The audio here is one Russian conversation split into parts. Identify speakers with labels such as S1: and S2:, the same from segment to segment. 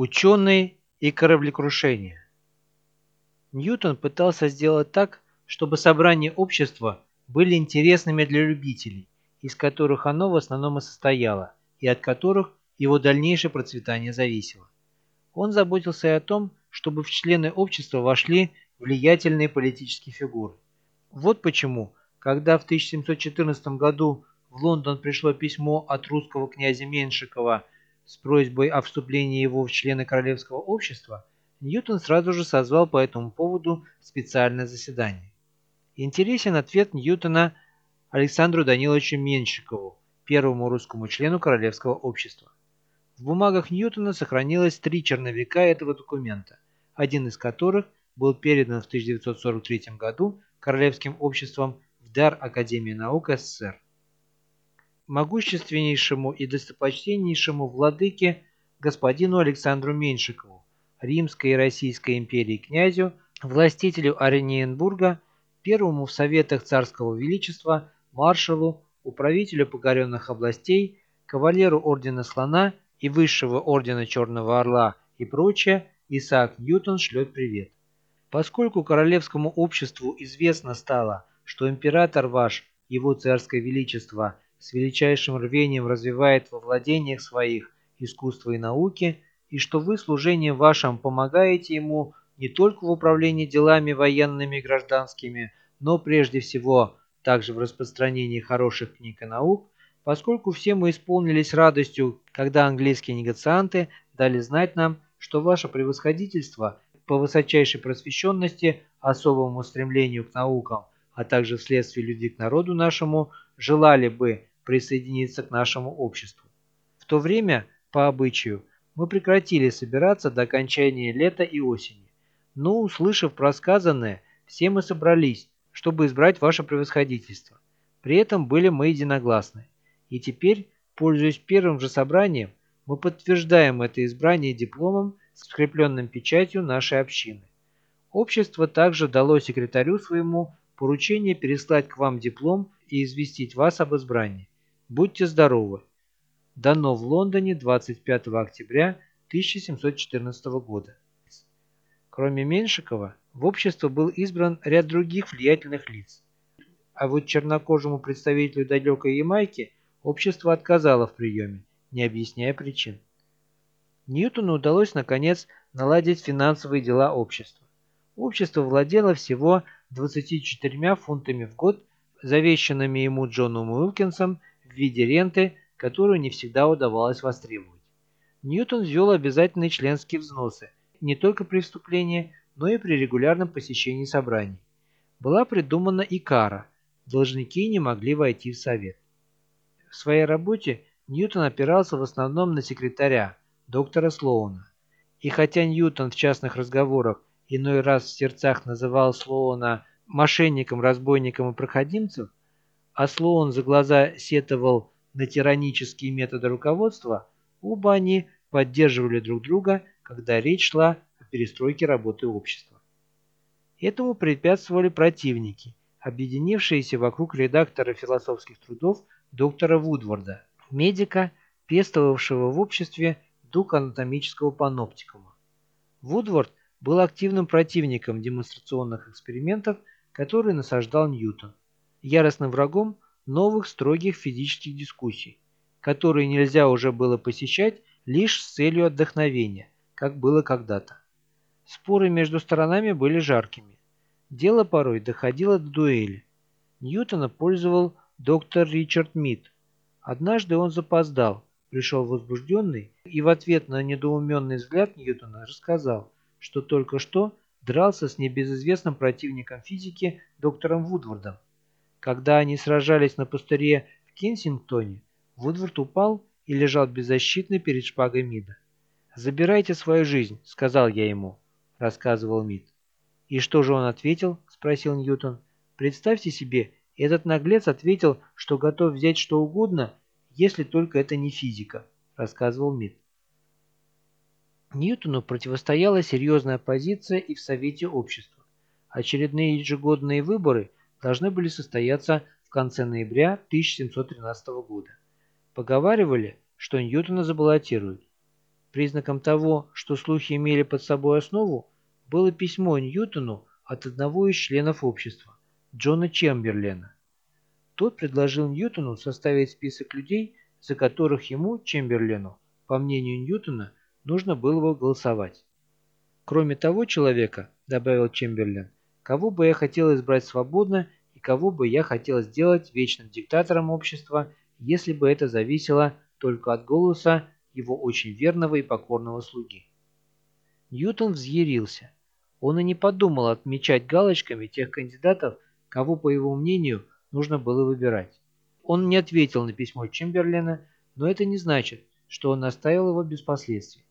S1: Ученые и кораблекрушение. Ньютон пытался сделать так, чтобы собрания общества были интересными для любителей, из которых оно в основном и состояло, и от которых его дальнейшее процветание зависело. Он заботился и о том, чтобы в члены общества вошли влиятельные политические фигуры. Вот почему, когда в 1714 году в Лондон пришло письмо от русского князя Меншикова с просьбой о вступлении его в члены Королевского общества, Ньютон сразу же созвал по этому поводу специальное заседание. Интересен ответ Ньютона Александру Даниловичу Меншикову, первому русскому члену Королевского общества. В бумагах Ньютона сохранилось три черновика этого документа, один из которых был передан в 1943 году Королевским обществом в дар Академии наук СССР могущественнейшему и достопочтеннейшему владыке господину Александру Меньшикову, Римской и Российской империи князю, властителю Оренбурга, первому в Советах Царского Величества, маршалу, управителю покоренных областей, кавалеру Ордена Слона и Высшего Ордена Черного Орла и прочее, Исаак Ньютон шлет привет. Поскольку королевскому обществу известно стало, что император ваш, его царское величество – с величайшим рвением развивает во владениях своих искусства и науки, и что вы служением вашим помогаете ему не только в управлении делами военными и гражданскими, но прежде всего также в распространении хороших книг и наук, поскольку все мы исполнились радостью, когда английские негацианты дали знать нам, что ваше превосходительство по высочайшей просвещенности, особому стремлению к наукам, а также вследствие любви к народу нашему, желали бы присоединиться к нашему обществу. В то время, по обычаю, мы прекратили собираться до окончания лета и осени. Но, услышав про сказанное, все мы собрались, чтобы избрать ваше превосходительство. При этом были мы единогласны. И теперь, пользуясь первым же собранием, мы подтверждаем это избрание дипломом, скрепленным печатью нашей общины. Общество также дало секретарю своему поручение переслать к вам диплом и известить вас об избрании. Будьте здоровы. Дано в Лондоне 25 октября 1714 года. Кроме Меншикова, в общество был избран ряд других влиятельных лиц. А вот чернокожему представителю далекой Ямайки общество отказало в приеме, не объясняя причин. Ньютону удалось, наконец, наладить финансовые дела общества. Общество владело всего 24 фунтами в год, завещанными ему Джоном Уилкинсом в виде ренты, которую не всегда удавалось востребовать. Ньютон ввел обязательные членские взносы не только при вступлении, но и при регулярном посещении собраний. Была придумана и кара – должники не могли войти в совет. В своей работе Ньютон опирался в основном на секретаря, доктора Слоуна. И хотя Ньютон в частных разговорах иной раз в сердцах называл Слоуна мошенником, разбойником и проходимцем, а Слоун за глаза сетовал на тиранические методы руководства, оба они поддерживали друг друга, когда речь шла о перестройке работы общества. Этому препятствовали противники, объединившиеся вокруг редактора философских трудов доктора Вудворда, медика, пестовавшего в обществе дух анатомического паноптикума. Вудворд был активным противником демонстрационных экспериментов, которые насаждал Ньютон яростным врагом новых строгих физических дискуссий, которые нельзя уже было посещать лишь с целью отдохновения, как было когда-то. Споры между сторонами были жаркими. Дело порой доходило до дуэли. Ньютона пользовал доктор Ричард Мид. Однажды он запоздал, пришел возбужденный и в ответ на недоуменный взгляд Ньютона рассказал, что только что дрался с небезызвестным противником физики доктором Вудвардом. Когда они сражались на пустыре в Кенсингтоне, Вудвард упал и лежал беззащитный перед шпагой Мида. «Забирайте свою жизнь», — сказал я ему, — рассказывал Мид. «И что же он ответил?» — спросил Ньютон. «Представьте себе, этот наглец ответил, что готов взять что угодно, если только это не физика», — рассказывал Мид. Ньютону противостояла серьезная оппозиция и в Совете общества. Очередные ежегодные выборы должны были состояться в конце ноября 1713 года. Поговаривали, что Ньютона забаллотируют. Признаком того, что слухи имели под собой основу, было письмо Ньютону от одного из членов общества, Джона Чемберлена. Тот предложил Ньютону составить список людей, за которых ему, Чемберлену, по мнению Ньютона, нужно было бы голосовать. Кроме того человека, добавил Чемберлен, кого бы я хотел избрать свободно и кого бы я хотел сделать вечным диктатором общества, если бы это зависело только от голоса его очень верного и покорного слуги. Ньютон взъярился. Он и не подумал отмечать галочками тех кандидатов, кого, по его мнению, нужно было выбирать. Он не ответил на письмо Чемберлена, но это не значит, что он оставил его без последствий.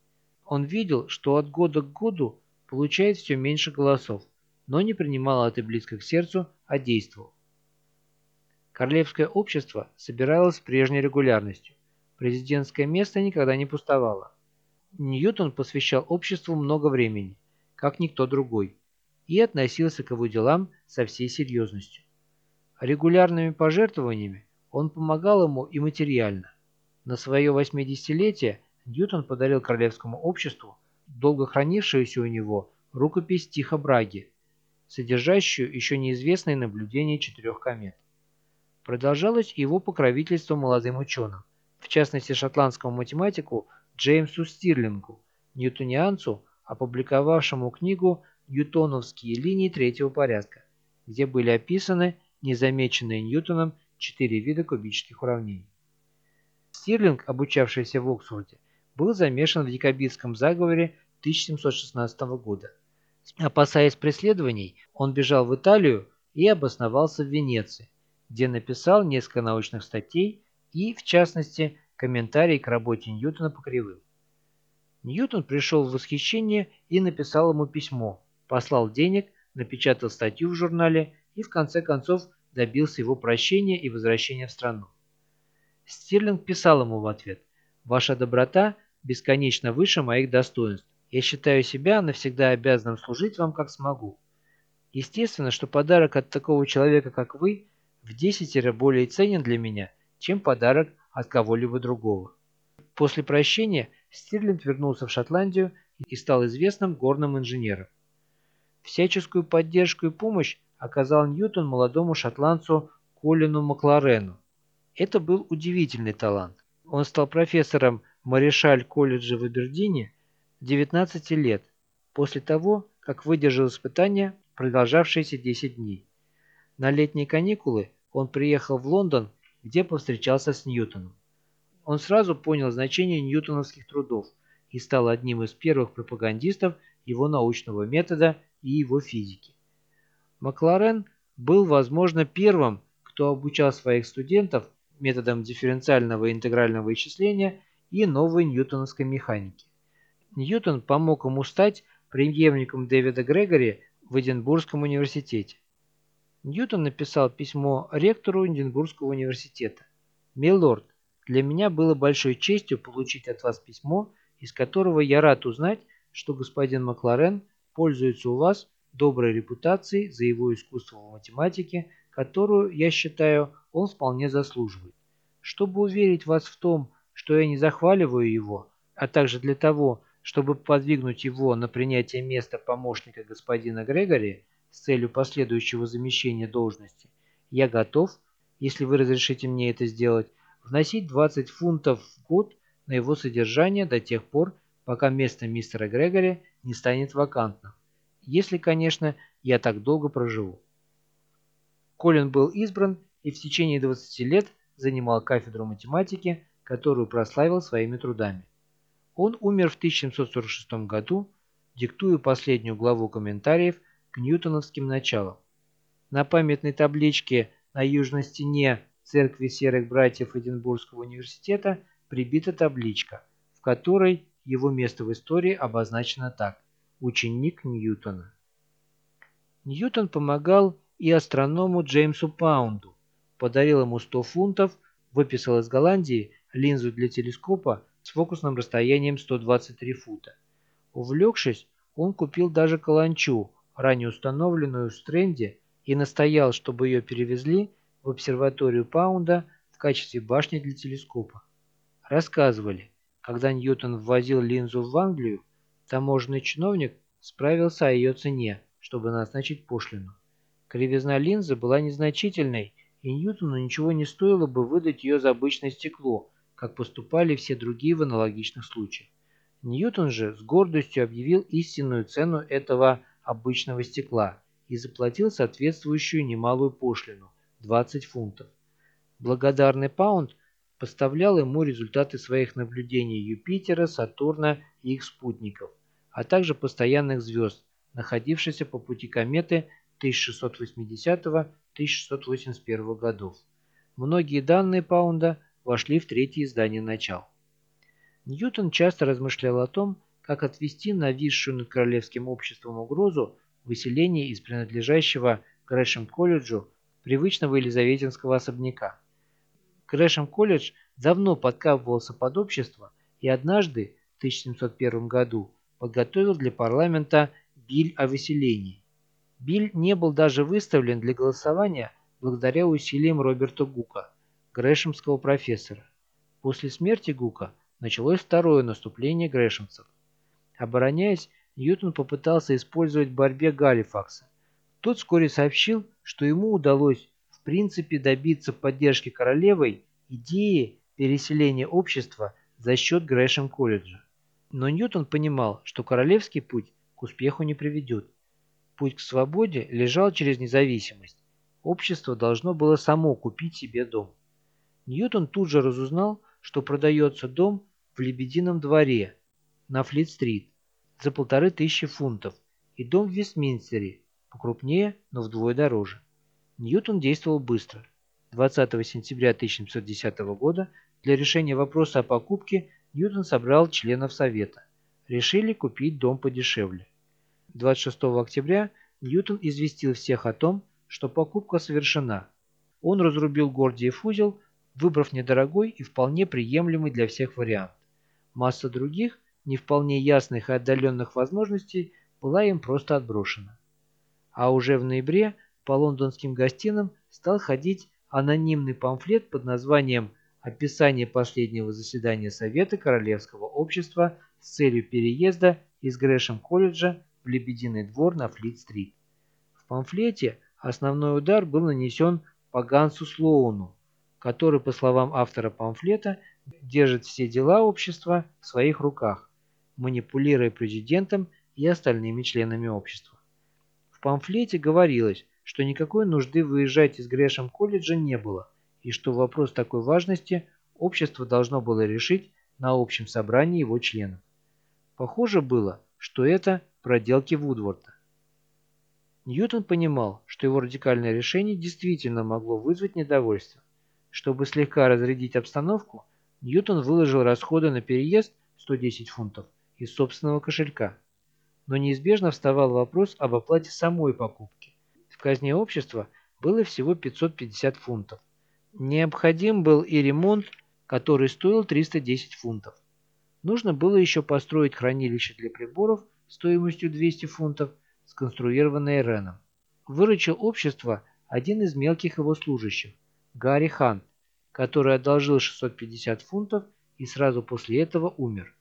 S1: Он видел, что от года к году получает все меньше голосов, но не принимал это близко к сердцу, а действовал. Королевское общество собиралось с прежней регулярностью. Президентское место никогда не пустовало. Ньютон посвящал обществу много времени, как никто другой, и относился к его делам со всей серьезностью. Регулярными пожертвованиями он помогал ему и материально. На свое 80-летие Ньютон подарил Королевскому обществу долго хранившуюся у него рукопись Тихо Браги, содержащую еще неизвестные наблюдения четырех комет. Продолжалось его покровительство молодым ученым, в частности шотландскому математику Джеймсу Стирлингу, ньютонианцу, опубликовавшему книгу «Ньютоновские линии третьего порядка», где были описаны незамеченные Ньютоном четыре вида кубических уравнений. Стирлинг, обучавшийся в Оксфорде, был замешан в якобитском заговоре 1716 года. Опасаясь преследований, он бежал в Италию и обосновался в Венеции, где написал несколько научных статей и, в частности, комментарий к работе Ньютона по кривым. Ньютон пришел в восхищение и написал ему письмо, послал денег, напечатал статью в журнале и в конце концов добился его прощения и возвращения в страну. Стирлинг писал ему в ответ «Ваша доброта бесконечно выше моих достоинств. Я считаю себя навсегда обязанным служить вам как смогу. Естественно, что подарок от такого человека, как вы, в десятеро более ценен для меня, чем подарок от кого-либо другого. После прощения Стирлинг вернулся в Шотландию и стал известным горным инженером. Всяческую поддержку и помощь оказал Ньютон молодому шотландцу Колину Макларену. Это был удивительный талант. Он стал профессором Марешаль колледжа в Абердине 19 лет, после того, как выдержал испытания, продолжавшиеся 10 дней. На летние каникулы он приехал в Лондон, где повстречался с Ньютоном. Он сразу понял значение ньютоновских трудов и стал одним из первых пропагандистов его научного метода и его физики. Макларен был, возможно, первым, кто обучал своих студентов методам дифференциального и интегрального вычисления и новой ньютоновской механики. Ньютон помог ему стать преемником Дэвида Грегори в Эдинбургском университете. Ньютон написал письмо ректору Эдинбургского университета. «Милорд, для меня было большой честью получить от вас письмо, из которого я рад узнать, что господин Макларен пользуется у вас доброй репутацией за его искусство в математике, которую, я считаю, он вполне заслуживает. Чтобы уверить вас в том, что я не захваливаю его, а также для того, чтобы подвигнуть его на принятие места помощника господина Грегори с целью последующего замещения должности, я готов, если вы разрешите мне это сделать, вносить 20 фунтов в год на его содержание до тех пор, пока место мистера Грегори не станет вакантным, если, конечно, я так долго проживу. Колин был избран и в течение 20 лет занимал кафедру математики которую прославил своими трудами. Он умер в 1746 году, диктуя последнюю главу комментариев к ньютоновским началам. На памятной табличке на южной стене церкви серых братьев Эдинбургского университета прибита табличка, в которой его место в истории обозначено так – ученик Ньютона. Ньютон помогал и астроному Джеймсу Паунду, подарил ему 100 фунтов, выписал из Голландии линзу для телескопа с фокусным расстоянием 123 фута. Увлекшись, он купил даже каланчу, ранее установленную в Стрэнде, и настоял, чтобы ее перевезли в обсерваторию Паунда в качестве башни для телескопа. Рассказывали, Когда Ньютон ввозил линзу в Англию, таможенный чиновник справился о ее цене, чтобы назначить пошлину. Кривизна линзы была незначительной, и Ньютону ничего не стоило бы выдать ее за обычное стекло, как поступали все другие в аналогичных случаях. Ньютон же с гордостью объявил истинную цену этого обычного стекла и заплатил соответствующую немалую пошлину – 20 фунтов. Благодарный Паунд поставлял ему результаты своих наблюдений Юпитера, Сатурна и их спутников, а также постоянных звезд, находившихся по пути кометы 1680-1681 годов. Многие данные Паунда вошли в третье издание начал. Ньютон часто размышлял о том, как отвести нависшую над королевским обществом угрозу выселения из принадлежащего Грэшем-колледжу привычного елизаветинского особняка. Грэшем-колледж давно подкапывался под общество и однажды, в 1701 году, подготовил для парламента биль о выселении. Биль не был даже выставлен для голосования благодаря усилиям Роберта Гука, грэшемского профессора. После смерти Гука началось второе наступление грэшемцев. Обороняясь, Ньютон попытался использовать в борьбе Галифакса. Тот вскоре сообщил, что ему удалось в принципе добиться поддержки королевой идеи переселения общества за счет Грэшем-колледжа. Но Ньютон понимал, что королевский путь к успеху не приведет. Путь к свободе лежал через независимость. Общество должно было само купить себе дом. Ньютон тут же разузнал, что продается дом в Лебедином дворе на Флит-стрит за полторы тысячи фунтов и дом в Вестминстере, покрупнее, но вдвое дороже. Ньютон действовал быстро. 20 сентября 1710 года для решения вопроса о покупке Ньютон собрал членов Совета. Решили купить дом подешевле. 26 октября Ньютон известил всех о том, что покупка совершена. Он разрубил Гордиев узел, выбрав недорогой и вполне приемлемый для всех вариант. Масса других, не вполне ясных и отдаленных возможностей была им просто отброшена. А уже в ноябре по лондонским гостинам стал ходить анонимный памфлет под названием «Описание последнего заседания Совета Королевского общества с целью переезда из Грэшем-колледжа в Лебединый двор на Флит-стрит». В памфлете основной удар был нанесен по Гансу Слоуну, который, по словам автора памфлета, держит все дела общества в своих руках, манипулируя президентом и остальными членами общества. В памфлете говорилось, что никакой нужды выезжать из Грэшем колледжа не было, и что вопрос такой важности общество должно было решить на общем собрании его членов. Похоже было, что это проделки Вудворта. Ньютон понимал, что его радикальное решение действительно могло вызвать недовольство. Чтобы слегка разрядить обстановку, Ньютон выложил расходы на переезд 110 фунтов из собственного кошелька. Но неизбежно вставал вопрос об оплате самой покупки. В казне общества было всего 550 фунтов. Необходим был и ремонт, который стоил 310 фунтов. Нужно было еще построить хранилище для приборов стоимостью 200 фунтов, сконструированное Реном. Выручил общество один из мелких его служащих, Гарри Хант, который одолжил 650 фунтов и сразу после этого умер.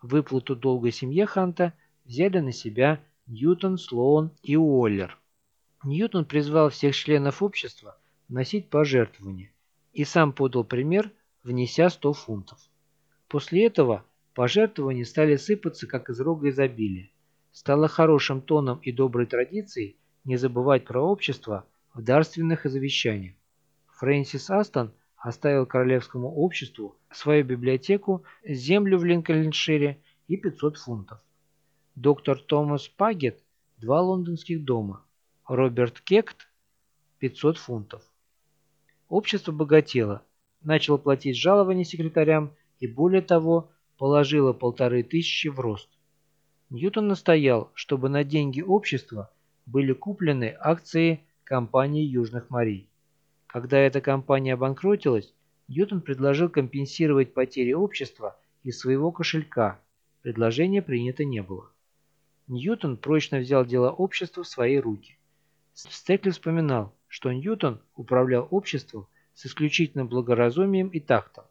S1: Выплату долга семье Ханта взяли на себя Ньютон, Слоун и Уоллер. Ньютон призвал всех членов общества вносить пожертвования и сам подал пример, внеся 100 фунтов. После этого пожертвования стали сыпаться, как из рога изобилия. Стало хорошим тоном и доброй традицией не забывать про общество в дарственных и завещаниях. Фрэнсис Астон оставил королевскому обществу свою библиотеку, землю в Линкольншире и 500 фунтов. Доктор Томас Пагет – два лондонских дома. Роберт Кект – 500 фунтов. Общество богатело, начало платить жалования секретарям и, более того, положило полторы тысячи в рост. Ньютон настоял, чтобы на деньги общества были куплены акции компании Южных морей. Когда эта компания обанкротилась, Ньютон предложил компенсировать потери общества из своего кошелька. Предложение принято не было. Ньютон прочно взял дела общества в свои руки. Стекли вспоминал, что Ньютон управлял обществом с исключительным благоразумием и тактом.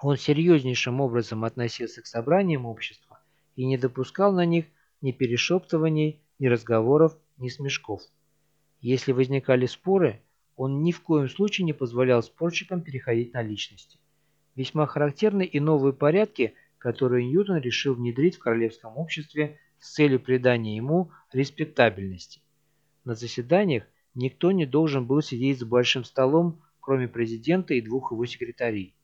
S1: Он серьезнейшим образом относился к собраниям общества и не допускал на них ни перешептываний, ни разговоров, ни смешков. Если возникали споры, он ни в коем случае не позволял спорщикам переходить на личности. Весьма характерны и новые порядки, которые Ньютон решил внедрить в королевском обществе с целью придания ему респектабельности. На заседаниях никто не должен был сидеть за большим столом, кроме президента и двух его секретарей.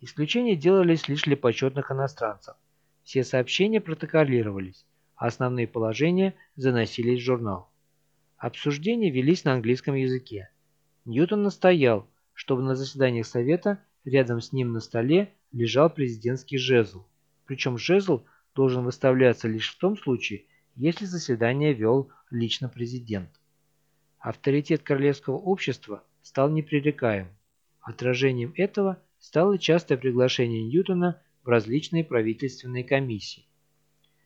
S1: Исключения делались лишь для почетных иностранцев. Все сообщения протоколировались, а основные положения заносились в журнал. Обсуждения велись на английском языке. Ньютон настоял, чтобы на заседаниях Совета рядом с ним на столе лежал президентский жезл. Причем жезл должен выставляться лишь в том случае, если заседание вел лично президент. Авторитет королевского общества стал непререкаем. Отражением этого стало частое приглашение Ньютона в различные правительственные комиссии.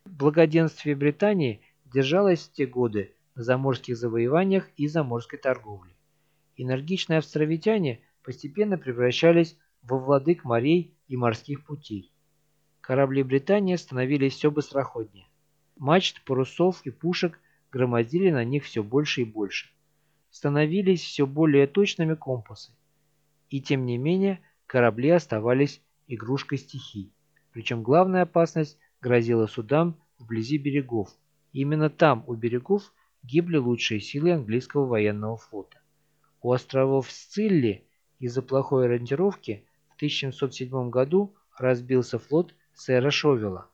S1: Благоденствие Британии держалось в те годы на заморских завоеваниях и заморской торговле. Энергичные островитяне постепенно превращались во владык морей и морских путей. Корабли Британии становились все быстроходнее. Мачт, парусов и пушек громоздили на них все больше и больше. Становились все более точными компасы. И тем не менее корабли оставались игрушкой стихий. Причем главная опасность грозила судам вблизи берегов. Именно там, у берегов, гибли лучшие силы английского военного флота. У островов Сцилли из-за плохой ориентировки в 1707 году разбился флот сэра Шовела.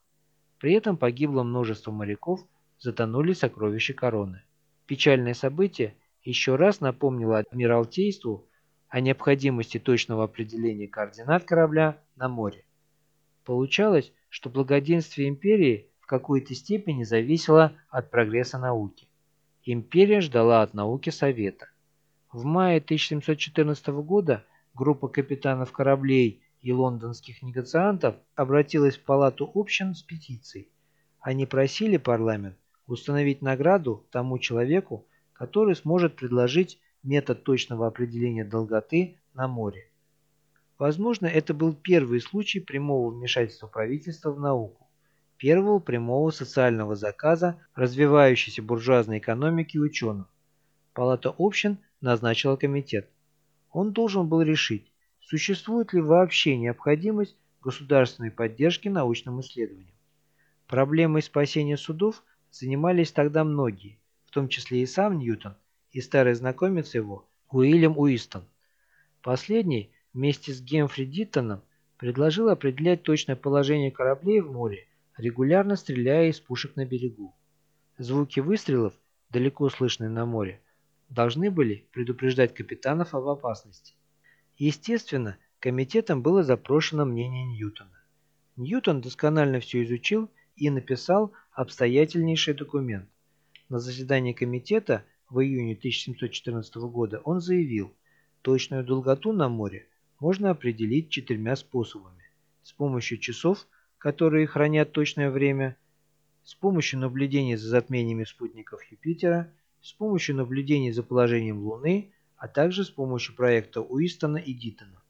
S1: При этом погибло множество моряков, затонули сокровища короны. Печальное событие еще раз напомнило Адмиралтейству о необходимости точного определения координат корабля на море. Получалось, что благоденствие империи в какой-то степени зависело от прогресса науки. Империя ждала от науки совета. В мае 1714 года группа капитанов кораблей и лондонских негациантов обратилась в Палату общин с петицией. Они просили парламент установить награду тому человеку, который сможет предложить метод точного определения долготы на море. Возможно, это был первый случай прямого вмешательства правительства в науку, первого прямого социального заказа развивающейся буржуазной экономики ученым. Палата общин назначила комитет. Он должен был решить, существует ли вообще необходимость государственной поддержки научным исследованиям. Проблемой спасения судов занимались тогда многие, в том числе и сам Ньютон, и старый знакомец его Уильям Уистон. Последний вместе с Гемфри Диттоном предложил определять точное положение кораблей в море, регулярно стреляя из пушек на берегу. Звуки выстрелов, далеко слышные на море, должны были предупреждать капитанов об опасности. Естественно, комитетом было запрошено мнение Ньютона. Ньютон досконально все изучил и написал обстоятельнейший документ. На заседании комитета в июне 1714 года он заявил, точную долготу на море можно определить четырьмя способами. С помощью часов, которые хранят точное время, с помощью наблюдений за затмениями спутников Юпитера, с помощью наблюдений за положением Луны, а также с помощью проекта Уистона и Диттона.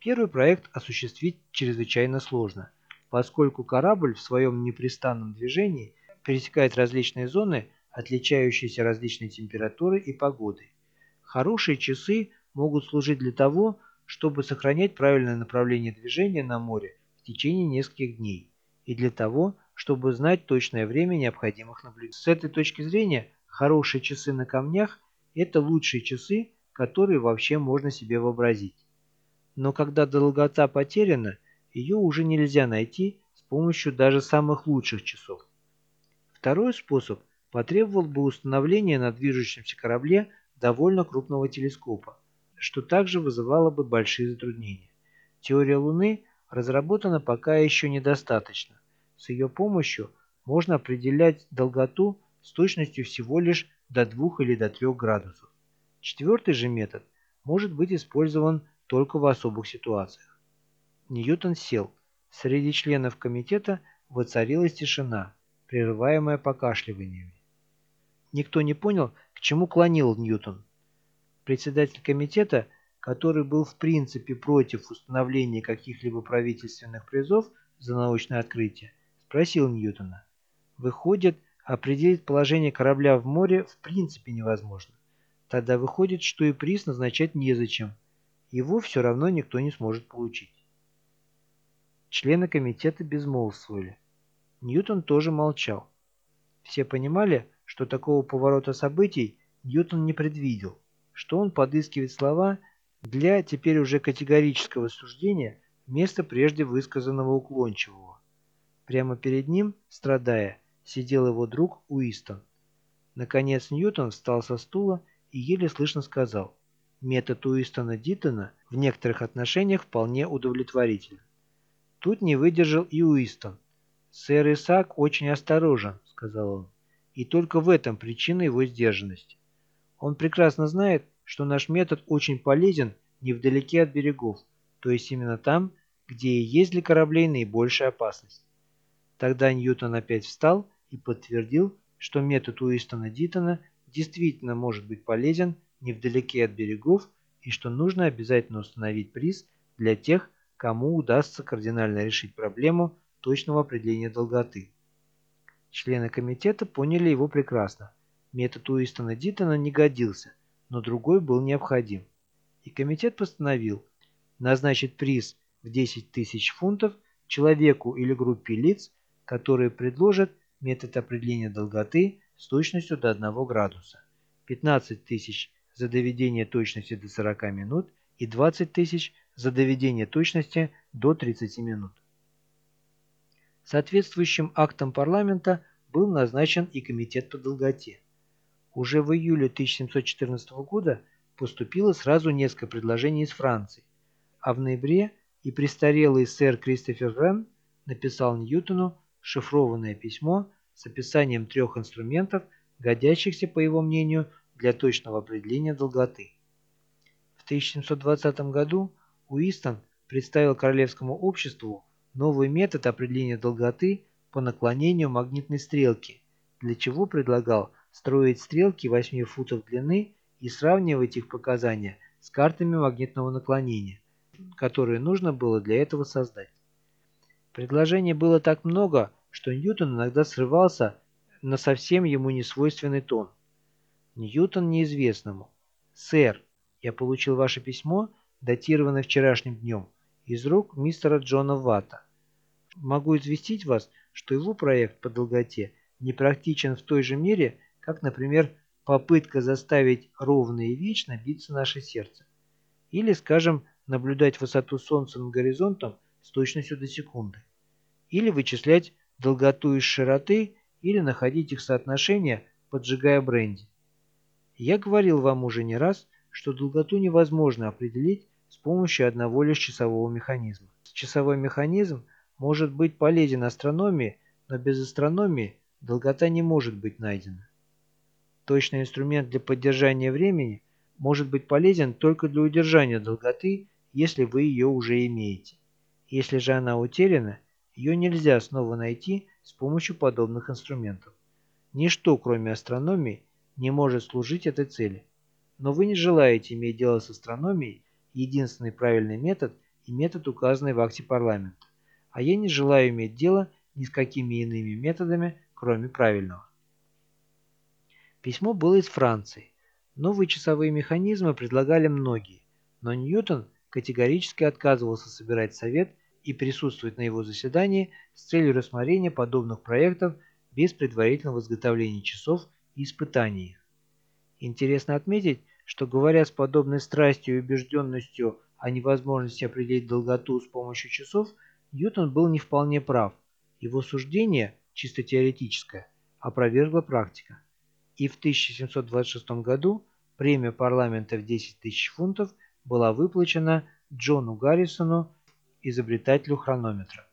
S1: Первый проект осуществить чрезвычайно сложно, поскольку корабль в своем непрестанном движении пересекает различные зоны отличающиеся различной температурой и погодой. Хорошие часы могут служить для того, чтобы сохранять правильное направление движения на море в течение нескольких дней, и для того, чтобы знать точное время необходимых наблюдений. С этой точки зрения, хорошие часы на камнях – это лучшие часы, которые вообще можно себе вообразить. Но когда долгота потеряна, ее уже нельзя найти с помощью даже самых лучших часов. Второй способ потребовал бы установления на движущемся корабле довольно крупного телескопа, что также вызывало бы большие затруднения. Теория Луны разработана пока еще недостаточно. С ее помощью можно определять долготу с точностью всего лишь до 2 или до 3 градусов. Четвертый же метод может быть использован только в особых ситуациях. Ньютон сел. Среди членов комитета воцарилась тишина, прерываемая покашливаниями. Никто не понял, к чему клонил Ньютон. Председатель комитета который был в принципе против установления каких-либо правительственных призов за научное открытие, спросил Ньютона. Выходит, определить положение корабля в море в принципе невозможно. Тогда выходит, что и приз назначать незачем. Его все равно никто не сможет получить. Члены комитета безмолвствовали. Ньютон тоже молчал. Все понимали, что такого поворота событий Ньютон не предвидел, что он подыскивает слова для теперь уже категорического суждения вместо прежде высказанного уклончивого. Прямо перед ним, страдая, сидел его друг Уистон. Наконец Ньютон встал со стула и еле слышно сказал, метод Уистона Диттона в некоторых отношениях вполне удовлетворителен. Тут не выдержал и Уистон. «Сэр Исаак очень осторожен», — сказал он, — «и только в этом причина его сдержанности. Он прекрасно знает, что наш метод очень полезен невдалеке от берегов, то есть именно там, где и есть для кораблей наибольшая опасность. Тогда Ньютон опять встал и подтвердил, что метод Уистона Диттона действительно может быть полезен невдалеке от берегов и что нужно обязательно установить приз для тех, кому удастся кардинально решить проблему точного определения долготы. Члены комитета поняли его прекрасно. Метод Уистона Диттона не годился, но другой был необходим. И комитет постановил назначить приз в 10 тысяч фунтов человеку или группе лиц, которые предложат метод определения долготы с точностью до 1 градуса, 15 тысяч за доведение точности до 40 минут и 20 тысяч за доведение точности до 30 минут. Соответствующим актом парламента был назначен и комитет по долготе. Уже в июле 1714 года поступило сразу несколько предложений из Франции, а в ноябре и престарелый сэр Кристофер Рен написал Ньютону шифрованное письмо с описанием трех инструментов, годящихся, по его мнению, для точного определения долготы. В 1720 году Уистон представил Королевскому обществу новый метод определения долготы по наклонению магнитной стрелки, для чего предлагал строить стрелки 8 футов длины и сравнивать их показания с картами магнитного наклонения, которые нужно было для этого создать. Предложений было так много, что Ньютон иногда срывался на совсем ему несвойственный тон. Ньютон неизвестному. «Сэр, я получил ваше письмо, датированное вчерашним днем, из рук мистера Джона Ватта. Могу известить вас, что его проект по долготе непрактичен в той же мере, как, например, попытка заставить ровно и вечно биться наше сердце. Или, скажем, наблюдать высоту Солнца над горизонтом с точностью до секунды. Или вычислять долготу из широты, или находить их соотношение, поджигая бренди. Я говорил вам уже не раз, что долготу невозможно определить с помощью одного лишь часового механизма. Часовой механизм может быть полезен астрономии, но без астрономии долгота не может быть найдена. Точный инструмент для поддержания времени может быть полезен только для удержания долготы, если вы ее уже имеете. Если же она утеряна, ее нельзя снова найти с помощью подобных инструментов. Ничто, кроме астрономии, не может служить этой цели. Но вы не желаете иметь дело с астрономией, единственный правильный метод и метод, указанный в акте парламента. А я не желаю иметь дело ни с какими иными методами, кроме правильного. Письмо было из Франции. Новые часовые механизмы предлагали многие, но Ньютон категорически отказывался собирать совет и присутствовать на его заседании с целью рассмотрения подобных проектов без предварительного изготовления часов и испытаний. Интересно отметить, что говоря с подобной страстью и убежденностью о невозможности определить долготу с помощью часов, Ньютон был не вполне прав. Его суждение, чисто теоретическое, опровергла практика. И в 1726 году премия парламента в 10 тысяч фунтов была выплачена Джону Гаррисону изобретателю хронометра.